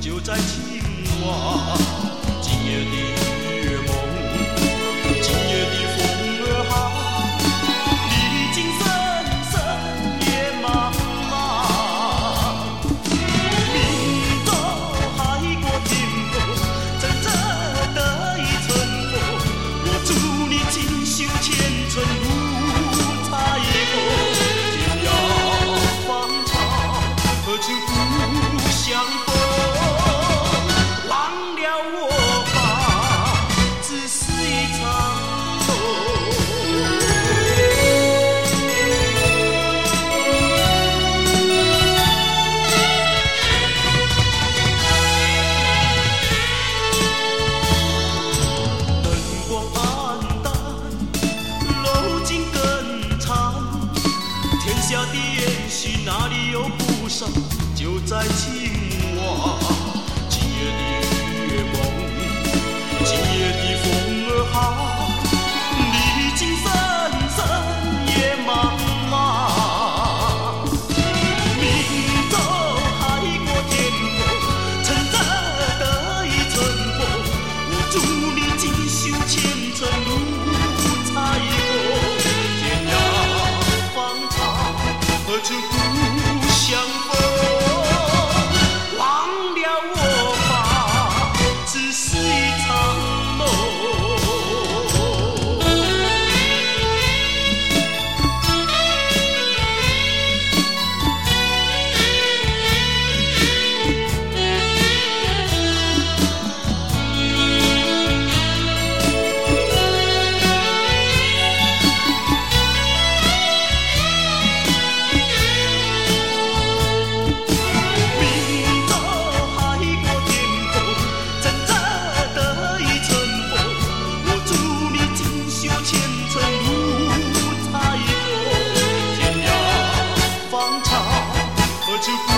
就在青蛙今夜的也许那里有不少就在今晚。to